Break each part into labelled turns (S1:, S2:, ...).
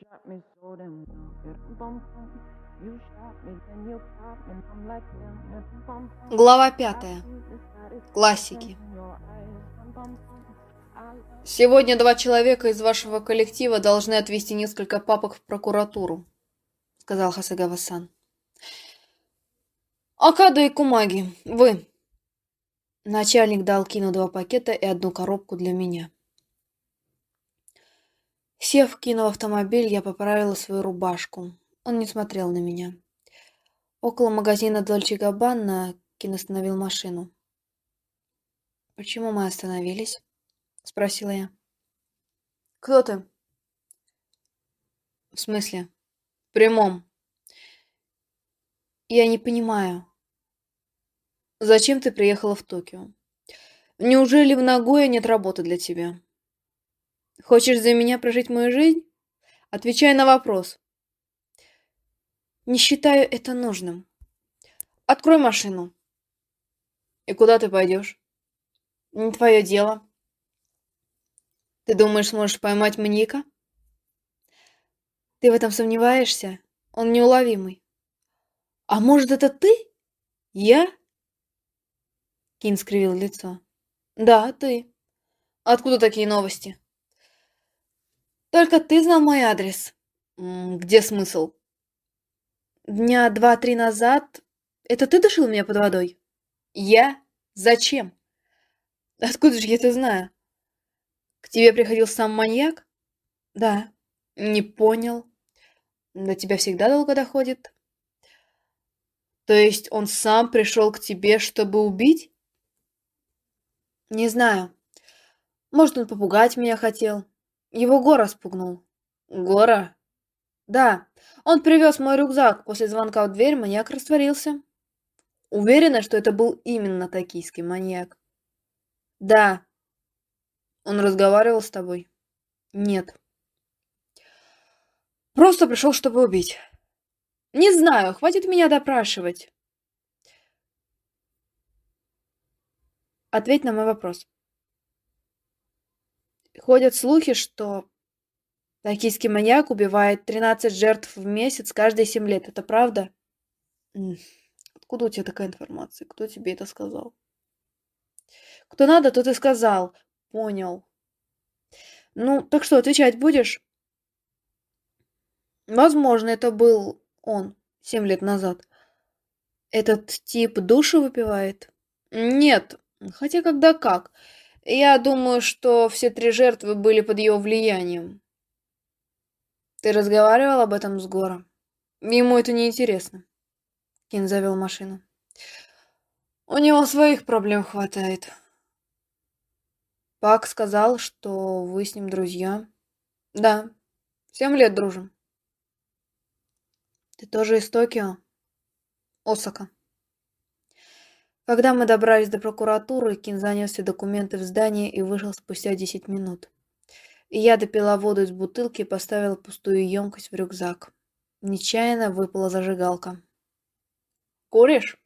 S1: shot me so damn well.
S2: Глава пятая. Классики. Сегодня два человека из вашего коллектива должны отвезти несколько папок в прокуратуру, сказал Хасагава-сан. Акада и Кумаги, вы. Начальник дал Кину два пакета и одну коробку для меня. Сев в Кину автомобиль, я поправила свою рубашку. Он не смотрел на меня. Около магазина Дольче Габбана Кин остановил машину. «Почему мы остановились?» — спросила я. «Кто ты?» «В смысле?» «В прямом». «Я не понимаю. Зачем ты приехала в Токио? Неужели в Нагое нет работы для тебя? Хочешь за меня прожить мою жизнь? Отвечай на вопрос». «Не считаю это нужным. Открой машину». «И куда ты пойдешь?» «Не твое дело». Ты думаешь, сможешь поймать маньяка? Ты в этом сомневаешься? Он неуловимый. А может, это ты? Я? Кин скривил лицо. Да, ты. Откуда такие новости? Только ты знал мой адрес. Где смысл? Дня два-три назад... Это ты душил меня под водой? Я? Зачем? Откуда же я это знаю? К тебе приходил сам маньяк? Да. Не понял. До тебя всегда долго доходит? То есть он сам пришел к тебе, чтобы убить? Не знаю. Может, он попугать меня хотел. Его Гора спугнул. Гора? Да. Он привез мой рюкзак. После звонка в дверь маньяк растворился. Уверена, что это был именно токийский маньяк. Да. Он разговаривал с тобой? Нет. Просто пришел, чтобы убить. Не знаю, хватит меня допрашивать. Ответь на мой вопрос. Ходят слухи, что токийский маньяк убивает 13 жертв в месяц каждые 7 лет. Это правда? Откуда у тебя такая информация? Кто тебе это сказал? Кто надо, тот и сказал. Понял. Ну, так что, отвечать будешь? Возможно, это был он семь лет назад. Этот тип души выпивает? Нет, хотя когда как. Я думаю, что все три жертвы были под его влиянием. Ты разговаривал об этом с Гором? Ему это не интересно. Кин завел машину. У него своих проблем хватает. Пак сказал, что вы с ним друзья. Да, семь лет дружим. Ты тоже из Токио? Осака. Когда мы добрались до прокуратуры, Кин занес все документы в здание и вышел спустя десять минут. И я допила воду из бутылки и поставила пустую емкость в рюкзак. Нечаянно выпала зажигалка. «Куришь?»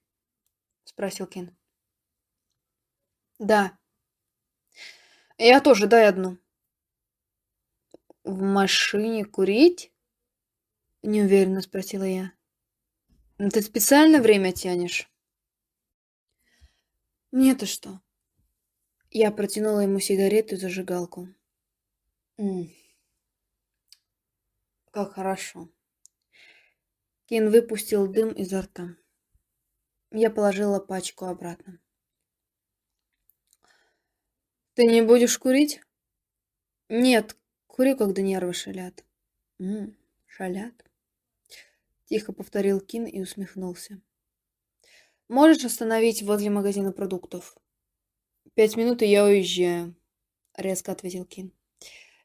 S2: — спросил Кин. «Да», я тоже, дай одну. В машине курить? Неуверенно спросила я. «Ну, ты специально время тянешь? Мне-то что? Я протянула ему сигарету и зажигалку. М -м. Как хорошо. Кин выпустил дым изо рта. Я положила пачку обратно. Ты не будешь курить? Нет, курю, когда нервы шалят. М шалят. Тихо повторил Кин и усмехнулся. Можешь остановить возле магазина продуктов? Пять минут, и я уезжаю, резко ответил Кин.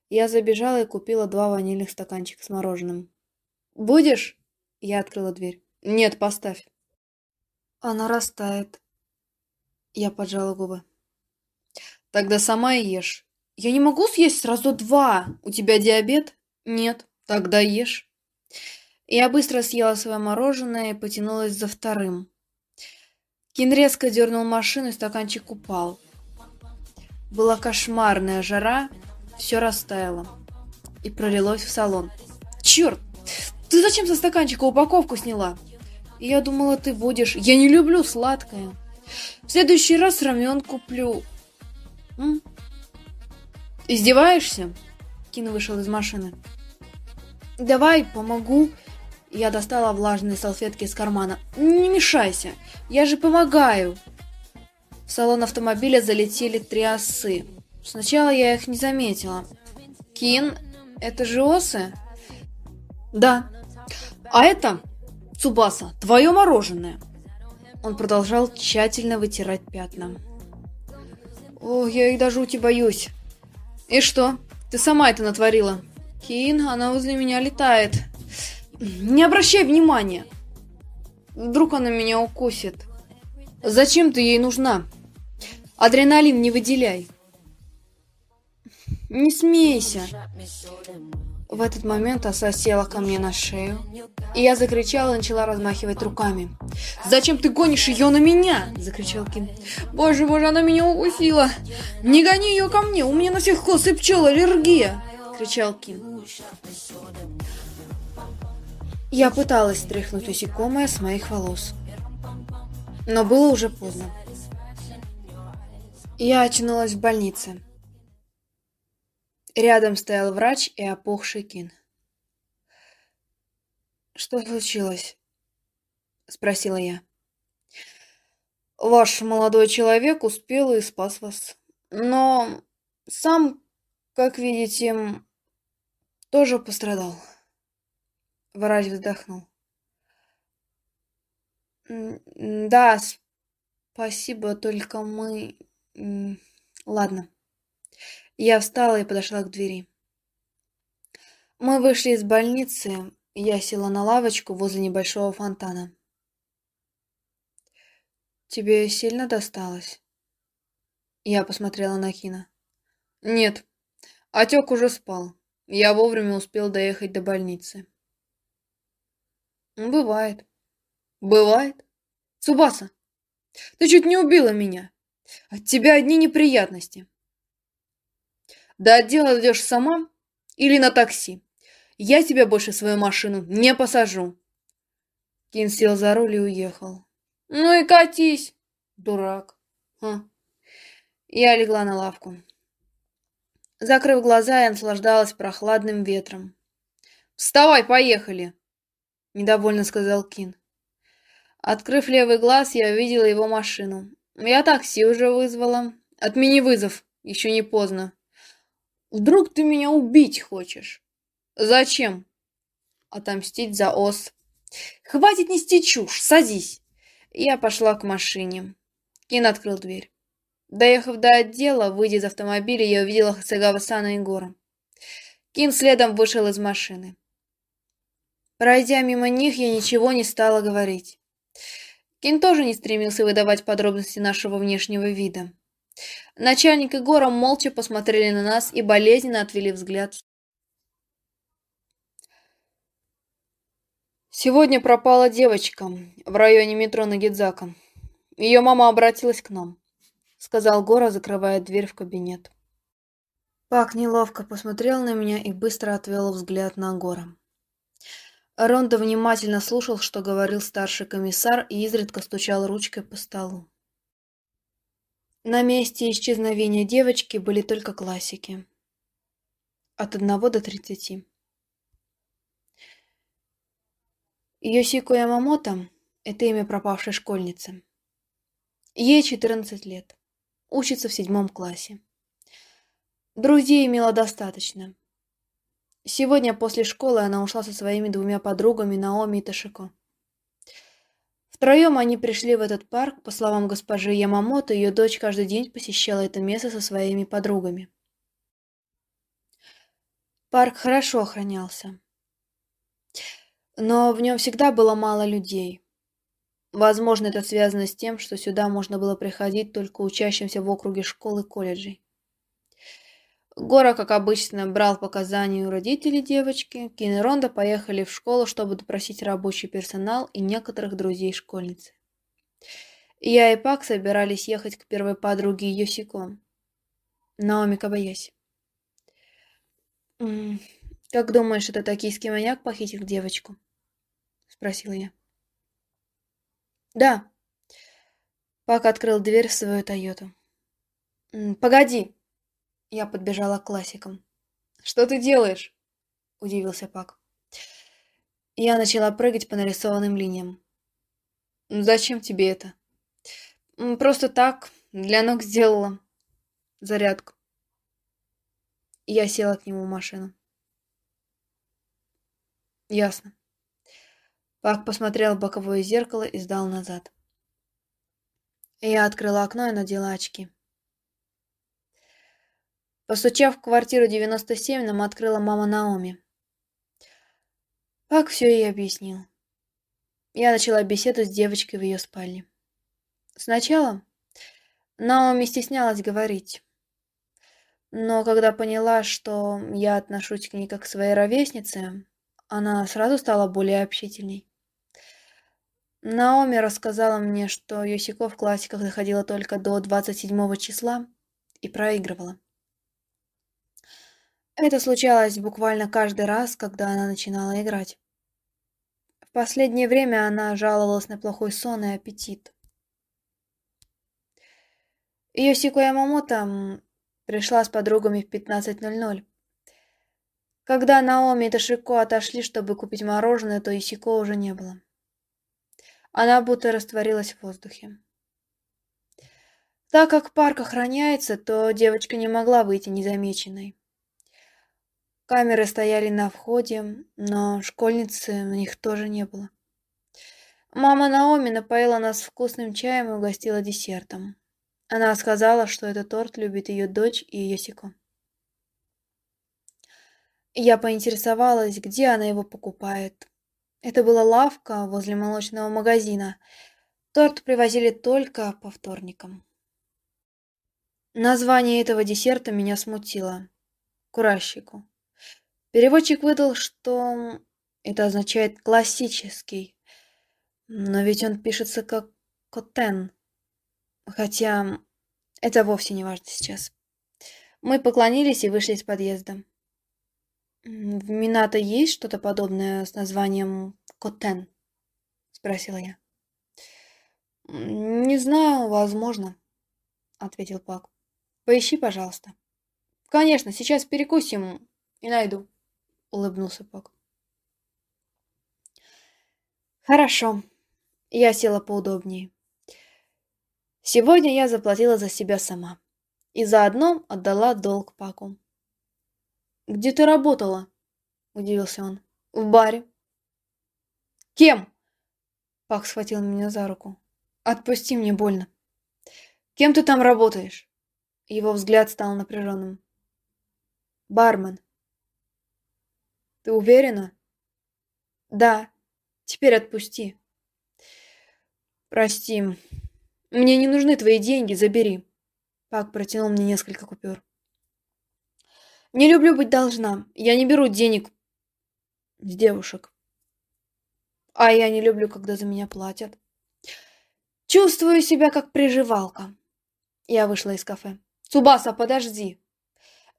S2: Я забежала и купила два ванильных стаканчика с мороженым. Будешь? Я открыла дверь. Нет, поставь. Она растает. Я поджала губы. Тогда сама и ешь. Я не могу съесть сразу два. У тебя диабет? Нет. Тогда ешь. Я быстро съела свое мороженое и потянулась за вторым. Кин резко дернул машину, и стаканчик упал. Была кошмарная жара, все растаяло и пролилось в салон. Черт! Ты зачем со стаканчика упаковку сняла? Я думала, ты будешь. Я не люблю сладкое. В следующий раз рамен куплю. М? Издеваешься? Кин вышел из машины. Давай, помогу. Я достала влажные салфетки из кармана. Не мешайся, я же помогаю. В салон автомобиля залетели три осы. Сначала я их не заметила. Кин, это же осы? Да. А это, Цубаса, твое мороженое. Он продолжал тщательно вытирать пятна. О, я их даже ути боюсь. И что? Ты сама это натворила? Кин, она возле меня летает. Не обращай внимания. Вдруг она меня укусит. Зачем ты ей нужна? Адреналин не выделяй. Не смейся. В этот момент оса села ко мне на шею, и я закричала и начала размахивать руками. «Зачем ты гонишь ее на меня?» – закричал Кин. «Боже, боже, она меня укусила! Не гони ее ко мне, у меня на всех косы пчел аллергия!» – кричал Кин. Я пыталась стряхнуть насекомое с моих волос, но было уже поздно. Я очнулась в больнице. Рядом стоял врач и опухший Кин. «Что случилось?» — спросила я. «Ваш молодой человек успел и спас вас. Но сам, как видите, тоже пострадал». Врач вздохнул. «Да, спасибо, только мы...» «Ладно». Я встала и подошла к двери. Мы вышли из больницы, я села на лавочку возле небольшого фонтана. «Тебе сильно досталось?» Я посмотрела на Кина. «Нет, отек уже спал. Я вовремя успел доехать до больницы». «Бывает. Бывает. Субаса, ты чуть не убила меня. От тебя одни неприятности. До отдела идешь сама или на такси. Я тебя больше в свою машину не посажу. Кин сел за руль и уехал. Ну и катись, дурак. Ха. Я легла на лавку. Закрыв глаза, я наслаждалась прохладным ветром. «Вставай, поехали!» — недовольно сказал Кин. Открыв левый глаз, я увидела его машину. Я такси уже вызвала. Отмени вызов, еще не поздно. Вдруг ты меня убить хочешь? Зачем? Отомстить за ос. Хватит нести чушь, садись. Я пошла к машине. Кин открыл дверь. Доехав до отдела, выйдя из автомобиля, я увидела Хасагава-сана и Гора. Кин следом вышел из машины. Пройдя мимо них, я ничего не стала говорить. Кин тоже не стремился выдавать подробности нашего внешнего вида. Начальник и Гора молча посмотрели на нас и болезненно отвели взгляд. Сегодня пропала девочка в районе метро Нагидзака. Ее мама обратилась к нам, сказал Гора, закрывая дверь в кабинет. Пак неловко посмотрел на меня и быстро отвел взгляд на Гора. Рондо внимательно слушал, что говорил старший комиссар, и изредка стучал ручкой по столу. На месте исчезновения девочки были только классики. От одного до тридцати. Йосико Ямамото – это имя пропавшей школьницы. Ей 14 лет. Учится в седьмом классе. Друзей имела достаточно. Сегодня после школы она ушла со своими двумя подругами Наоми и Ташико. Втроем они пришли в этот парк. По словам госпожи Ямамото, ее дочь каждый день посещала это место со своими подругами. Парк хорошо охранялся. Но в нем всегда было мало людей. Возможно, это связано с тем, что сюда можно было приходить только учащимся в округе школ и колледжей. Гора, как обычно, брал показания у родителей девочки. Кин и Ронда поехали в школу, чтобы допросить рабочий персонал и некоторых друзей школьницы. Я и Пак собирались ехать к первой подруге Йосико, Наоми Кабаяси. «Как думаешь, это токийский маньяк похитил девочку?» — спросила я. «Да». Пак открыл дверь в свою Тойоту. «Погоди!» Я подбежала к классикам. «Что ты делаешь?» — удивился Пак. Я начала прыгать по нарисованным линиям. «Зачем тебе это?» «Просто так, для ног сделала. Зарядку». Я села к нему в машину. Ясно. Пак посмотрел в боковое зеркало и сдал назад. Я открыла окно и надела очки. Постучав в квартиру 97, нам открыла мама Наоми. Пак все ей объяснил. Я начала беседу с девочкой в ее спальне. Сначала Наоми стеснялась говорить. Но когда поняла, что я отношусь к ней как к своей ровеснице, она сразу стала более общительней. Наоми рассказала мне, что Йосико в классиках доходила только до 27 числа и проигрывала. Это случалось буквально каждый раз, когда она начинала играть. В последнее время она жаловалась на плохой сон и аппетит. Йосико Ямамото пришла с подругами в 15.00. Когда Наоми и Ташико отошли, чтобы купить мороженое, то Исико уже не было. Она будто растворилась в воздухе. Так как парк охраняется, то девочка не могла выйти незамеченной. Камеры стояли на входе, но школьницы на них тоже не было. Мама Наоми напоила нас вкусным чаем и угостила десертом. Она сказала, что этот торт любит ее дочь и Йосико. Я поинтересовалась, где она его покупает. Это была лавка возле молочного магазина. Торт привозили только по вторникам. Название этого десерта меня смутило. Куральщику. Переводчик выдал, что это означает «классический». Но ведь он пишется как «котен». Хотя это вовсе не важно сейчас. Мы поклонились и вышли из подъезда. В Минато есть что-то подобное с названием Котен? Спросила я. Не знаю, возможно, ответил Пак. Поищи, пожалуйста. Конечно, сейчас перекусим и найду, улыбнулся Пак. Хорошо. Я села поудобнее. Сегодня я заплатила за себя сама и заодно отдала долг Паку. «Где ты работала?» – удивился он. «В баре». «Кем?» Пак схватил меня за руку. «Отпусти, мне больно». «Кем ты там работаешь?» Его взгляд стал напряженным. «Бармен». «Ты уверена?» «Да. Теперь отпусти». «Прости. Мне не нужны твои деньги, забери». Пак протянул мне несколько купюр. Не люблю быть должна. Я не беру денег с девушек. А я не люблю, когда за меня платят. Чувствую себя как приживалка. Я вышла из кафе. Цубаса, подожди.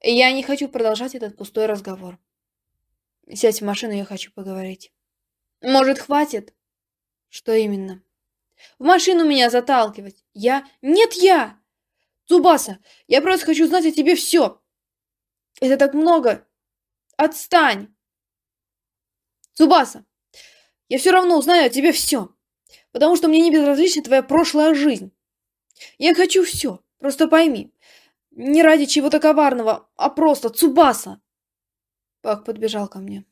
S2: Я не хочу продолжать этот пустой разговор. Сядь в машину, я хочу поговорить. Может, хватит? Что именно? В машину меня заталкивать. Я... Нет, я! Цубаса, я просто хочу знать о тебе все. Это так много. Отстань. Цубаса, я все равно узнаю о тебе все. Потому что мне не безразлична твоя прошлая жизнь. Я хочу все. Просто пойми. Не ради чего-то коварного, а просто Цубаса. Пак подбежал ко мне.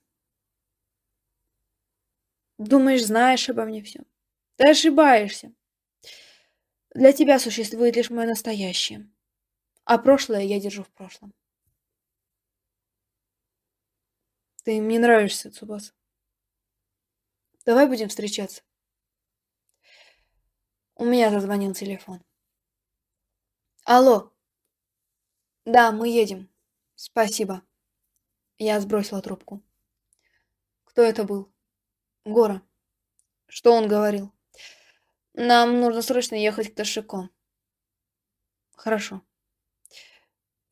S2: Думаешь, знаешь обо мне все? Ты ошибаешься. Для тебя существует лишь мое настоящее. А прошлое я держу в прошлом. Ты мне нравишься, Цубас. Давай будем встречаться. У меня зазвонил телефон. Алло. Да, мы едем. Спасибо. Я сбросила трубку. Кто это был? Гора. Что он говорил? Нам нужно срочно ехать к Ташико. Хорошо.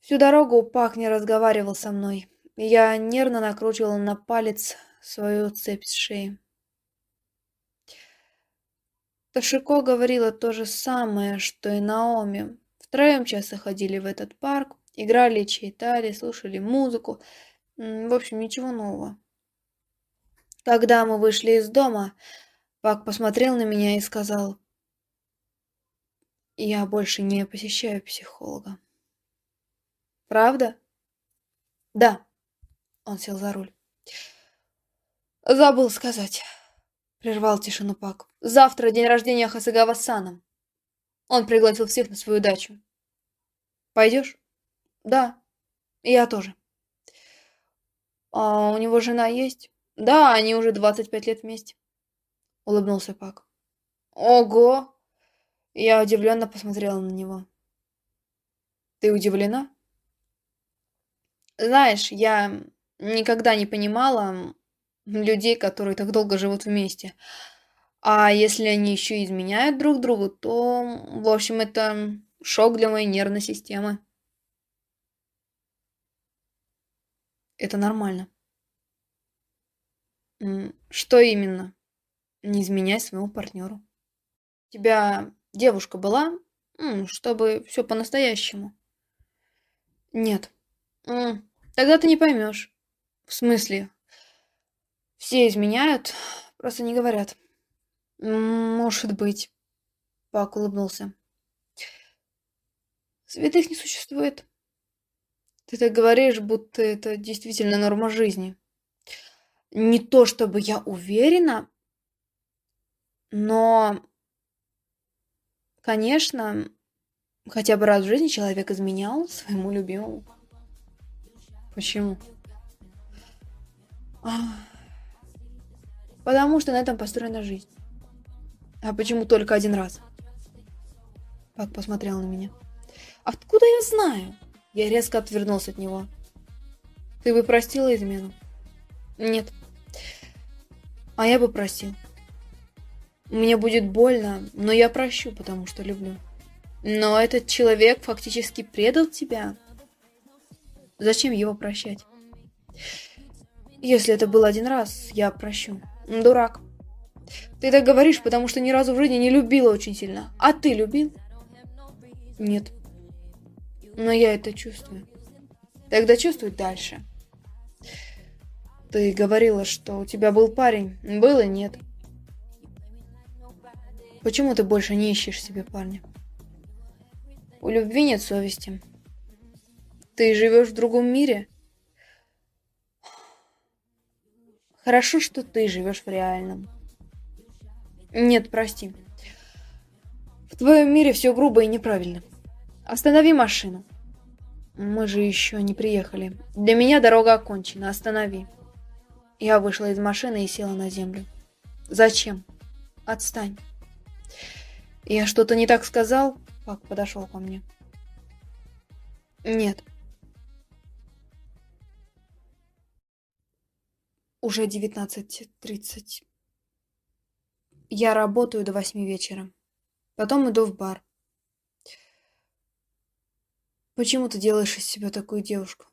S2: Всю дорогу Пак не разговаривал со мной. Я нервно накручивала на палец свою цепь с шеи. Ташико говорила то же самое, что и Наоми. Втроем часто ходили в этот парк, играли, читали, слушали музыку. В общем, ничего нового. Когда мы вышли из дома, Пак посмотрел на меня и сказал, «Я больше не посещаю психолога». «Правда?» «Да». Он сел за руль. «Забыл сказать», — прервал тишину Пак. «Завтра день рождения Хасагава Сана. Он пригласил всех на свою дачу. Пойдешь?» «Да, я тоже». «А у него жена есть?» «Да, они уже 25 лет вместе» улыбнулся Пак. Ого! Я удивленно посмотрела на него. Ты удивлена? Знаешь, я никогда не понимала людей, которые так долго живут вместе. А если они еще изменяют друг другу, то, в общем, это шок для моей нервной системы. Это нормально. Что именно? Не изменяй своему партнеру. У тебя девушка была, чтобы все по-настоящему? Нет. Тогда ты не поймешь. В смысле? Все изменяют, просто не говорят. Может быть. Пак улыбнулся. Святых не существует. Ты так говоришь, будто это действительно норма жизни. Не то чтобы я уверена, но, конечно, хотя бы раз в жизни человек изменял своему любимому. Почему? Потому что на этом построена жизнь. А почему только один раз? Пак посмотрел на меня. Откуда я знаю? Я резко отвернулся от него. Ты бы простила измену? Нет. А я бы простил. Мне будет больно, но я прощу, потому что люблю. Но этот человек фактически предал тебя. Зачем его прощать? Если это был один раз, я прощу. Дурак. Ты так говоришь, потому что ни разу в жизни не любила очень сильно. А ты любил? Нет. Но я это чувствую. Тогда чувствуй дальше. Ты говорила, что у тебя был парень. Был и нет. Почему ты больше не ищешь себе парня? У любви нет совести. Ты живешь в другом мире? Хорошо, что ты живешь в реальном. Нет, прости. В твоем мире все грубо и неправильно. Останови машину. Мы же еще не приехали. Для меня дорога окончена. Останови. Я вышла из машины и села на землю. Зачем? Отстань. Я что-то не так сказал? Пак подошел ко мне. Нет. Уже девятнадцать тридцать. Я работаю до восьми вечера. Потом иду в бар. Почему ты делаешь из себя такую девушку?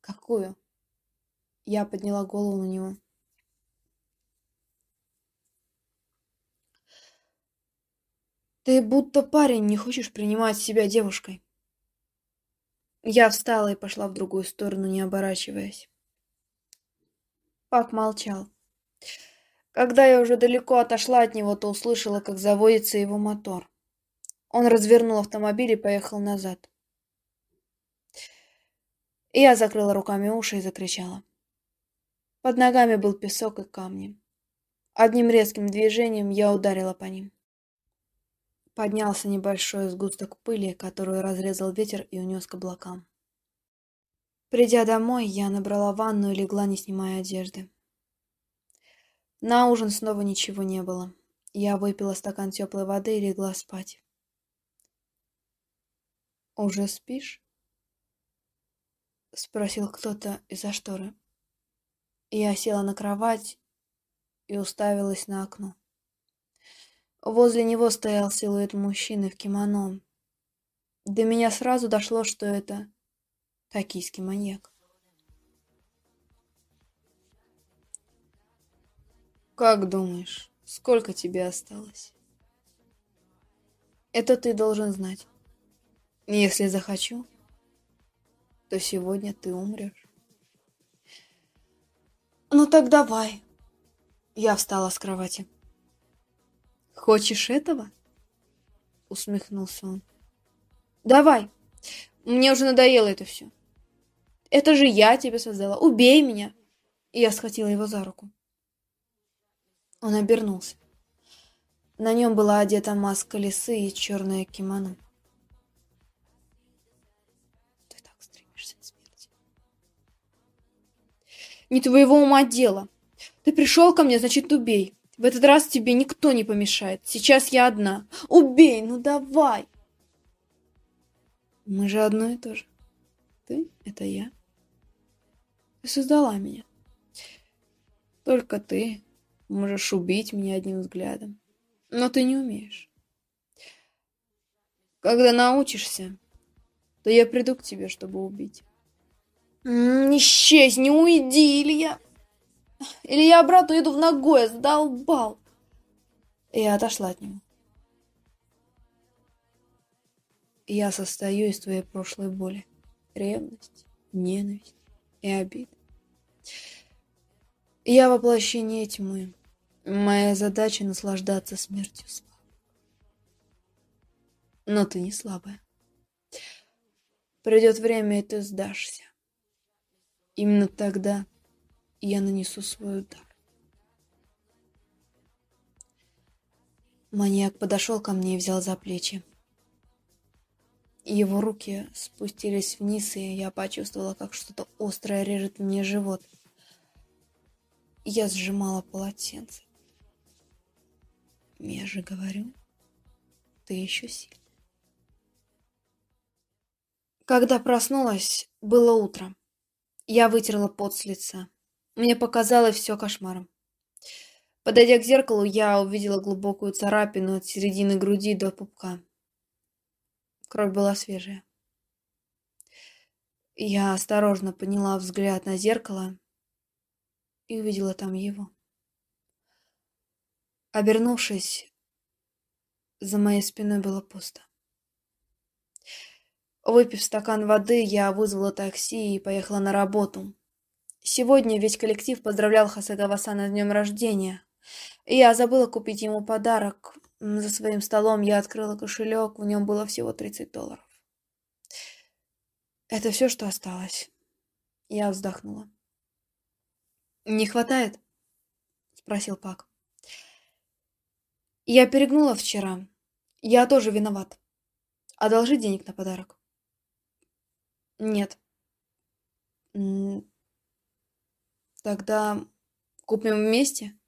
S2: Какую? Я подняла голову на него. Ты будто парень, не хочешь принимать себя девушкой. Я встала и пошла в другую сторону, не оборачиваясь. Пак молчал. Когда я уже далеко отошла от него, то услышала, как заводится его мотор. Он развернул автомобиль и поехал назад. Я закрыла руками уши и закричала. Под ногами был песок и камни. Одним резким движением я ударила по ним. Поднялся небольшой сгусток пыли, которую разрезал ветер и унес к облакам. Придя домой, я набрала ванну и легла, не снимая одежды. На ужин снова ничего не было. Я выпила стакан теплой воды и легла спать. «Уже спишь?» — спросил кто-то из-за шторы. Я села на кровать и уставилась на окно. Возле него стоял силуэт мужчины в кимоно. До меня сразу дошло, что это Токийский маньяк. Как думаешь, сколько тебе осталось? Это ты должен знать. Если захочу, то сегодня ты умрешь. Ну так давай. Я встала с кровати. Хочешь этого? Усмехнулся он. Давай. Мне уже надоело это все. Это же я тебя создала. Убей меня. И я схватила его за руку. Он обернулся. На нем была одета маска лисы и черное кимоно. Не твоего ума дело. Ты пришел ко мне, значит, убей. В этот раз тебе никто не помешает. Сейчас я одна. Убей, ну давай. Мы же одно и то же. Ты — это я. Ты создала меня. Только ты Можешь убить меня одним взглядом. Но ты не умеешь. Когда научишься, то я приду к тебе, чтобы убить. Не исчезни, уйди, или я... Обратно иду в ногой, задолбал. Я отошла от него. Я состою из твоей прошлой боли. Ревность, ненависть и обид. Я воплощение тьмы. Моя задача — наслаждаться смертью слабых. Но ты не слабая. Придет время, и ты сдашься. Именно тогда я нанесу свой удар. Маньяк подошел ко мне и взял за плечи. Его руки спустились вниз, и я почувствовала, как что-то острое режет мне живот. Я сжимала полотенце. Я же говорю, ты еще сильный. Когда проснулась, было утро. Я вытерла пот с лица. Мне показалось все кошмаром. Подойдя к зеркалу, я увидела глубокую царапину от середины груди до пупка. Кровь была свежая. Я осторожно подняла взгляд на зеркало и увидела там его. Обернувшись, за моей спиной было пусто. Выпив стакан воды, я вызвала такси и поехала на работу. Сегодня весь коллектив поздравлял Хасагава-сана с днем рождения. Я забыла купить ему подарок. За своим столом я открыла кошелек, в нем было всего 30 долларов. Это все, что осталось. Я вздохнула. «Не хватает?» — спросил Пак. «Я перегнула вчера. Я тоже виноват. Одолжи денег на подарок». «Нет». «Тогда купим вместе?»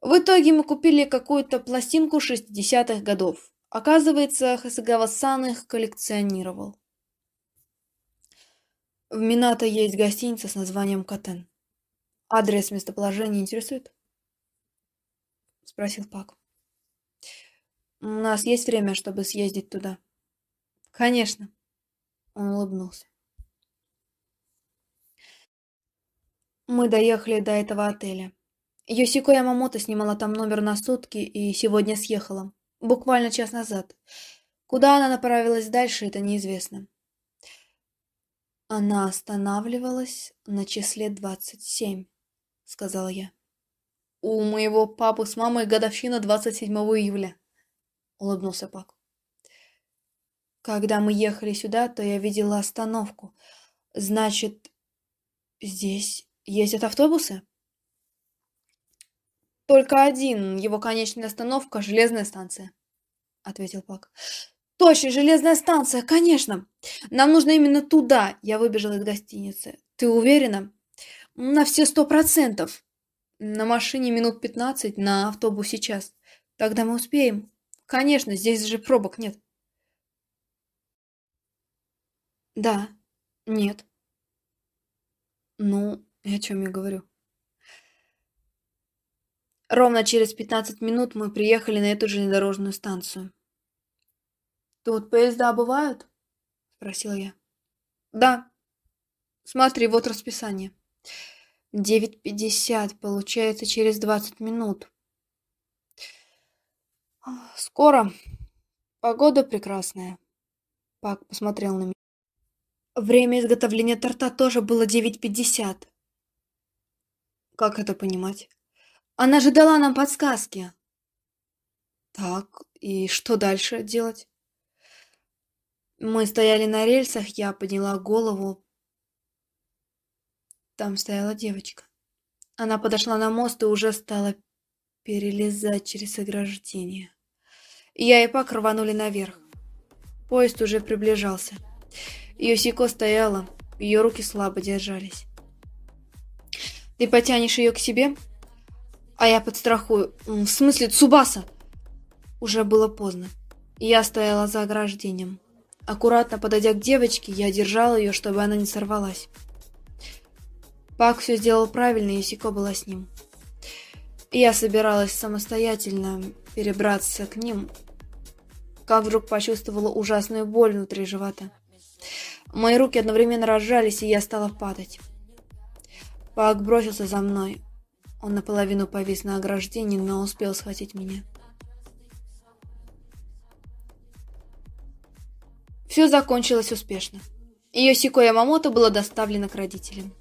S2: В итоге мы купили какую-то пластинку 60-х годов. Оказывается, Хасагава-сан их коллекционировал. В Минато есть гостиница с названием Катен. Адрес местоположения интересует? Спросил Пак. У нас есть время, чтобы съездить туда? Конечно. Он улыбнулся. Мы доехали до этого отеля. Йосико Ямамото снимала там номер на сутки и сегодня съехала. Буквально час назад. Куда она направилась дальше, это неизвестно. Она останавливалась на числе двадцать семь. — сказала я. «У моего папы с мамой годовщина 27 июля», — улыбнулся Пак. «Когда мы ехали сюда, то я видела остановку. Значит, здесь ездят автобусы?» «Только один. Его конечная остановка — железная станция», — ответил Пак. «Точно, железная станция, конечно! Нам нужно именно туда!» Я выбежала из гостиницы. «Ты уверена?» На все сто процентов. На машине минут пятнадцать, на автобусе час. Тогда мы успеем. Конечно, здесь же пробок нет. Да. Нет. Ну, о чем я говорю? Ровно через пятнадцать минут мы приехали на эту железнодорожную станцию. «Тут поезда бывают?» – спросила я. Да. Смотри, вот расписание. 9.50, получается, через 20 минут. Скоро. Погода прекрасная. Пак посмотрел на меня. Время изготовления торта тоже было 9.50. Как это понимать? Она же дала нам подсказки. Так, и что дальше делать? Мы стояли на рельсах, я подняла голову. Там стояла девочка. Она подошла на мост и уже стала перелезать через ограждение. Я и Пак рванули наверх. Поезд уже приближался. Йосико стояла, ее руки слабо держались. «Ты потянешь ее к себе?» «А я подстрахую. В смысле, Цубаса?» Уже было поздно. Я стояла за ограждением. Аккуратно подойдя к девочке, я держала ее, чтобы она не сорвалась. Пак все сделал правильно, и Сико была с ним. Я собиралась самостоятельно перебраться к ним, как вдруг почувствовала ужасную боль внутри живота. Мои руки одновременно разжались, и я стала падать. Пак бросился за мной. Он наполовину повис на ограждении, но успел схватить меня. Все закончилось успешно. Йосико Ямамото было доставлено к родителям.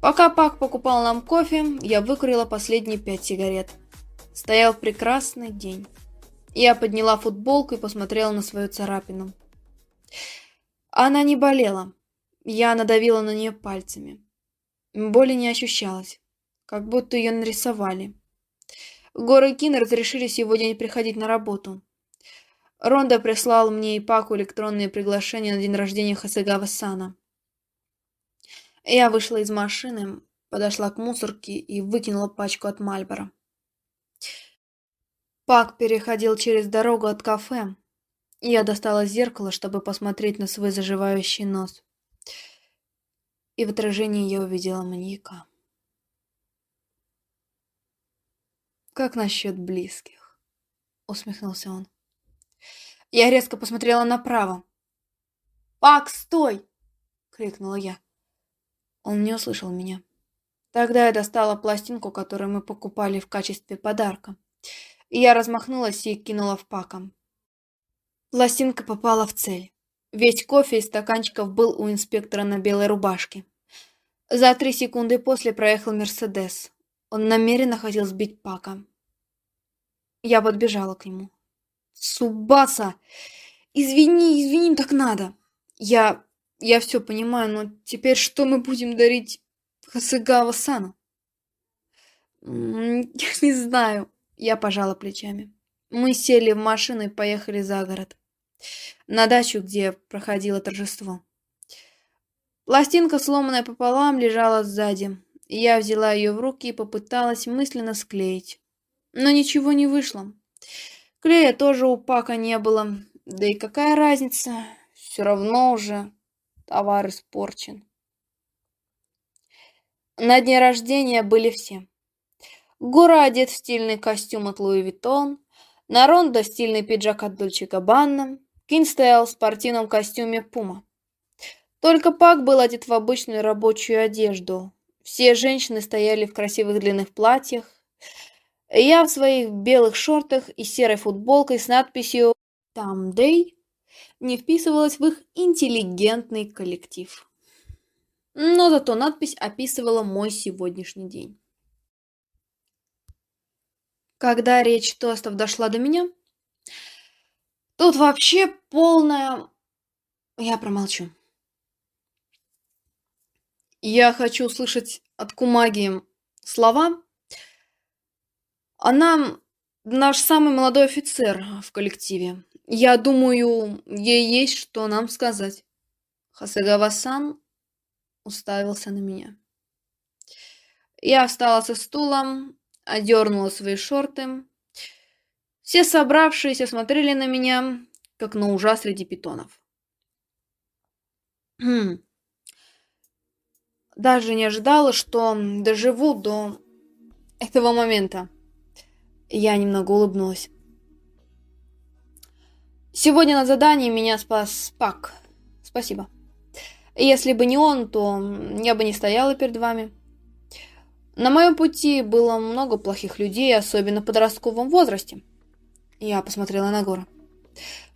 S2: Пока Пак покупал нам кофе, я выкурила последние пять сигарет. Стоял прекрасный день. Я подняла футболку и посмотрела на свою царапину. Она не болела. Я надавила на нее пальцами. Боли не ощущалось, как будто ее нарисовали. Гора и Кин разрешили сегодня не приходить на работу. Ронда прислал мне и Паку электронные приглашения на день рождения Хасегава Сана. Я вышла из машины, подошла к мусорке и выкинула пачку от Мальбора. Пак переходил через дорогу от кафе. Я достала зеркало, чтобы посмотреть на свой заживающий нос. И в отражении я увидела маньяка. «Как насчет близких?» — усмехнулся он. Я резко посмотрела направо. «Пак, стой!» — крикнула я. Он не услышал меня. Тогда я достала пластинку, которую мы покупали в качестве подарка. И я размахнулась и кинула в паком. Пластинка попала в цель. Весь кофе из стаканчиков был у инспектора на белой рубашке. За три секунды после проехал Мерседес. Он намеренно хотел сбить Пака. Я подбежала к нему. «Субаса! Извини, извини, так надо! Я... я все понимаю, но теперь что мы будем дарить Хасыгава-сану?» «Я не знаю», я пожала плечами. Мы сели в машину и поехали за город. На дачу, где проходило торжество. Пластинка, сломанная пополам, лежала сзади. Я взяла ее в руки и попыталась мысленно склеить. Но ничего не вышло. Клея тоже у Пака не было. Да и какая разница? Все равно уже товар испорчен. На дне рождения были все. Гора одет в стильный костюм от Louis Vuitton, Наронда – стильный пиджак от Dolce Gabbana, Кин стоял в спортивном костюме Puma. Только Пак был одет в обычную рабочую одежду. Все женщины стояли в красивых длинных платьях. Я в своих белых шортах и серой футболкой с надписью «Там Дэй» не вписывалась в их интеллигентный коллектив. Но зато надпись описывала мой сегодняшний день. Когда речь тостов дошла до меня, тут вообще полная... Я промолчу. Я хочу услышать от Кумаги слова. Она наш самый молодой офицер в коллективе. Я думаю, ей есть что нам сказать. Хасагава-сан уставился на меня. Я встала со стулом, одернула свои шорты. Все собравшиеся смотрели на меня, как на ужас среди питонов. Хм. Даже не ожидала, что доживу до этого момента. Я немного улыбнулась. Сегодня на задании меня спас Пак. Спасибо. Если бы не он, то я бы не стояла перед вами. На моем пути было много плохих людей, особенно в подростковом возрасте. Я посмотрела на гору.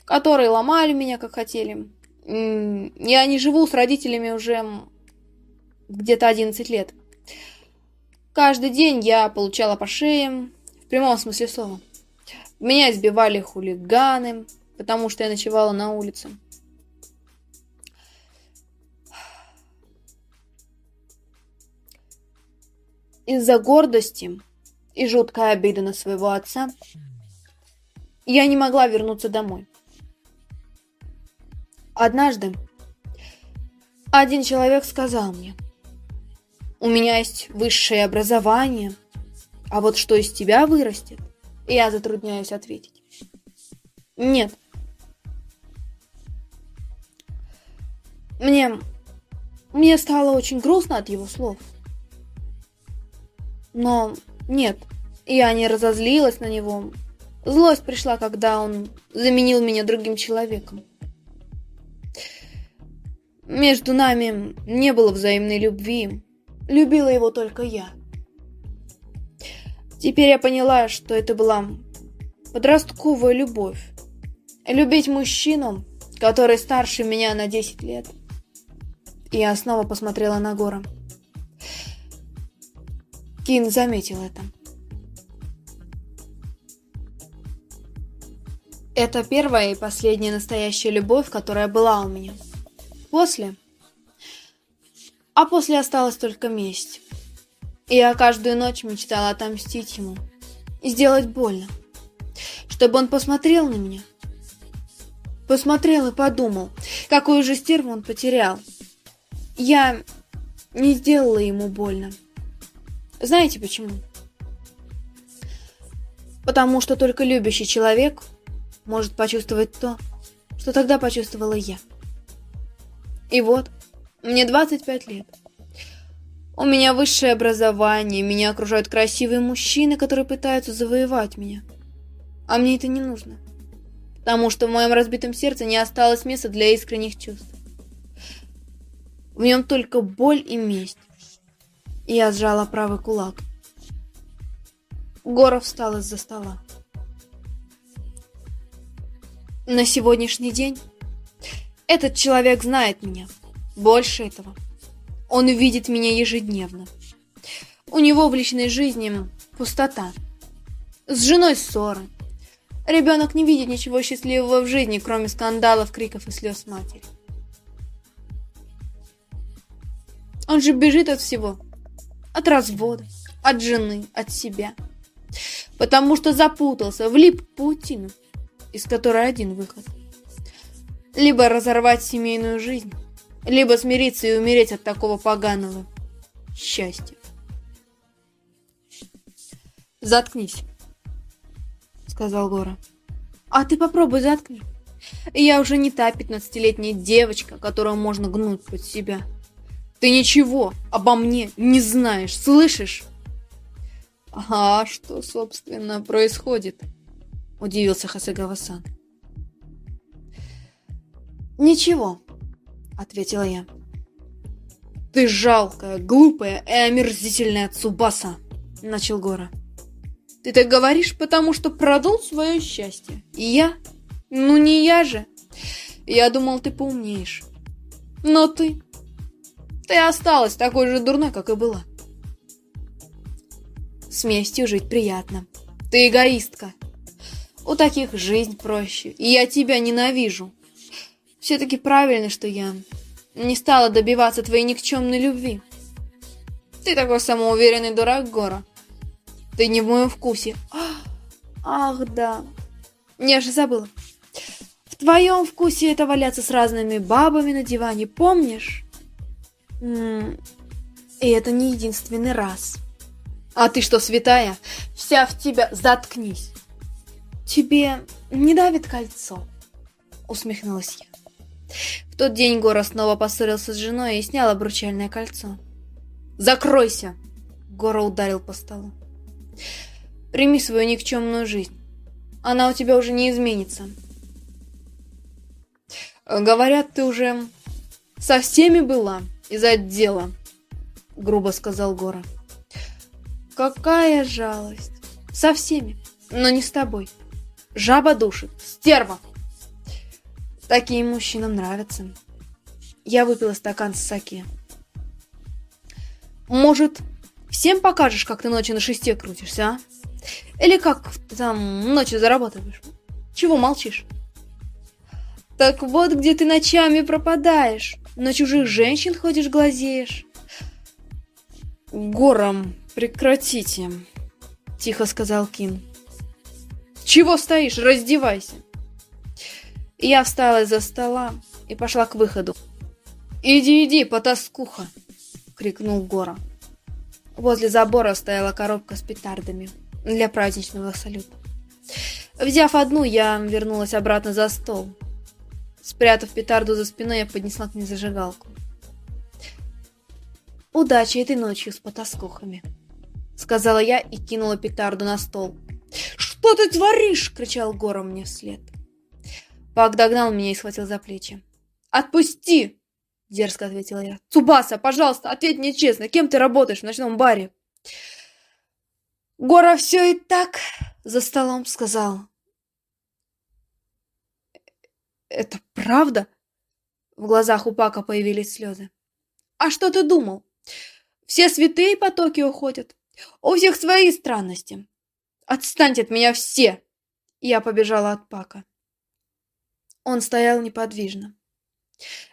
S2: Которые ломали меня, как хотели. Я не живу с родителями уже где-то 11 лет. Каждый день я получала по шее, в прямом смысле слова. Меня избивали хулиганы, потому что я ночевала на улице. Из-за гордости и жуткой обиды на своего отца я не могла вернуться домой. Однажды один человек сказал мне, у меня есть высшее образование, а вот что из тебя вырастет, я затрудняюсь ответить. Нет. Мне... Мне стало очень грустно от его слов. Но нет, я не разозлилась на него. Злость пришла, когда он заменил меня другим человеком. Между нами не было взаимной любви. Любила его только я. Теперь я поняла, что это была подростковая любовь. Любить мужчину, который старше меня на 10 лет. И я снова посмотрела на Гора. Кин заметил это. Это первая и последняя настоящая любовь, которая была у меня. После... А после осталась только месть. И я каждую ночь мечтала отомстить ему и сделать больно, чтобы он посмотрел на меня. Посмотрел и подумал, какую же стерву он потерял. Я не сделала ему больно. Знаете почему? Потому что только любящий человек может почувствовать то, что тогда почувствовала я. И вот, мне 25 лет. У меня высшее образование, меня окружают красивые мужчины, которые пытаются завоевать меня. А мне это не нужно. Потому что в моем разбитом сердце не осталось места для искренних чувств. В нем только боль и месть. И я сжала правый кулак. Горов встал из-за стола. На сегодняшний день этот человек знает меня. Больше этого. Он видит меня ежедневно. У него в личной жизни пустота. С женой ссоры. Ребенок не видит ничего счастливого в жизни, кроме скандалов, криков и слез матери. Он же бежит от всего. От развода, от жены, от себя. Потому что запутался, влип в паутину, из которой один выход. Либо разорвать семейную жизнь, либо смириться и умереть от такого поганого счастья. «Заткнись», — сказал Гора. «А ты попробуй заткни. Я уже не та пятнадцатилетняя девочка, которую можно гнуть под себя. Ты ничего обо мне не знаешь, слышишь?» «А что, собственно, происходит?» — удивился Хасагава-сан. «Ничего», ответила я. Ты жалкая, глупая и омерзительная Цубаса, начал Гора. Ты так говоришь, потому что продал свое счастье. И я? Ну не я же. Я думал, ты поумнеешь. Но ты... Ты осталась такой же дурной, как и была. С местью жить приятно. Ты эгоистка. У таких жизнь проще. И я тебя ненавижу. Все-таки правильно, что я не стала добиваться твоей никчемной любви. Ты такой самоуверенный дурак, Гора. Ты не в моем вкусе. Ах, да. Я же забыла. В твоем вкусе это валяться с разными бабами на диване, помнишь? И это не единственный раз. А ты что, святая? Вся в тебя заткнись. Тебе не давит кольцо? Усмехнулась я. В тот день Гора снова поссорился с женой и снял обручальное кольцо. «Закройся!» Гора ударил по столу. «Прими свою никчемную жизнь. Она у тебя уже не изменится». «Говорят, ты уже Со всеми была из отдела, грубо сказал Гора. Какая жалость. Со всеми, но не с тобой. Жаба душит, стерва. Такие мужчинам нравятся. Я выпила стакан с саке. Может, всем покажешь, как ты ночью на шесте крутишься, а? Или как там ночью зарабатываешь? Чего молчишь? Так вот, где ты ночами пропадаешь. На чужих женщин ходишь, глазеешь. Гором прекратите, тихо сказал Кин. Чего стоишь? Раздевайся. Я встала из-за стола и пошла к выходу. «Иди, иди, потаскуха!» — крикнул Гора. Возле забора стояла коробка с петардами для праздничного салюта. Взяв одну, я вернулась обратно за стол. Спрятав петарду за спиной, я поднесла к ней зажигалку. «Удачи этой ночью с потаскухами», — сказала я и кинула петарду на стол. «Что ты творишь?» — кричал Гора мне вслед. Пак догнал меня и схватил за плечи. «Отпусти!» — дерзко ответила я. «Цубаса, пожалуйста, ответь мне честно, кем ты работаешь в ночном баре?» Гора все и так за столом сказал. «Это правда?» В глазах у Пака появились слезы. «А что ты думал? Все святые потоки уходят. У всех свои странности. Отстаньте от меня все!» Я побежала от Пака. Он стоял неподвижно.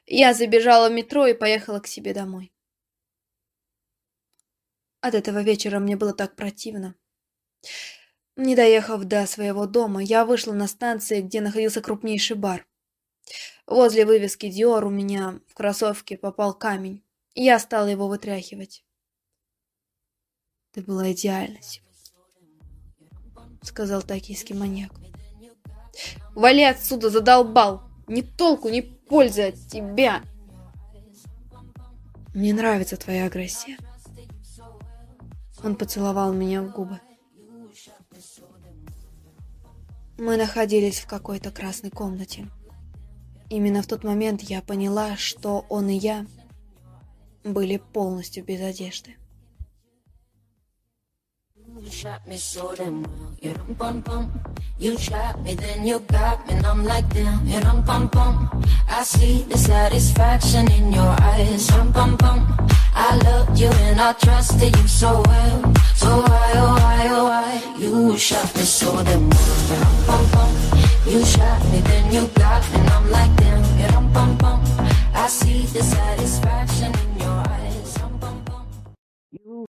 S2: Я забежала в метро и поехала к себе домой. От этого вечера мне было так противно. Не доехав до своего дома, я вышла на станции, где находился крупнейший бар. Возле вывески Dior у меня в кроссовке попал камень, я стала его вытряхивать. «Ты была идеальна сегодня», — сказал токийский маньяк. «Вали отсюда, задолбал! Ни толку, ни пользы от тебя!» «Мне нравится твоя агрессия». Он поцеловал меня в губы. Мы находились в какой-то красной комнате. Именно в тот момент я поняла, что он и я были полностью без одежды. You shot me so damn well, you rum pum pum. You shot me, then you got me, and I'm like damn, you rum pum pum. I see the satisfaction in your eyes, rum pum pum. I loved you and I trusted you so well, so why oh why oh why? You shot me so damn well, you rum pum pum. You shot me, then you got me, and I'm like damn, you rum pum pum. I see the satisfaction in